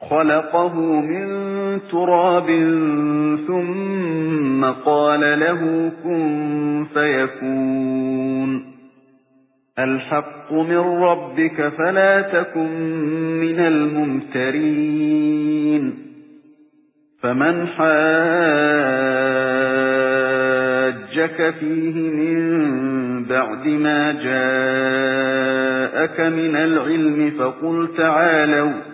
خَلَقَهُ مِن تُرَابٍ ثُمَّ قَالَ لَهُ كُن فَيَكُونُ الْحَقُّ مِنْ رَبِّكَ فَلَا تَكُنْ مِنَ الْمُمْتَرِينَ فَمَنْ حَاجَّكَ فِيهِ مِنْ بَعْدِ مَا جَاءَكَ مِنَ الْعِلْمِ فَقُلْ تَعَالَوْا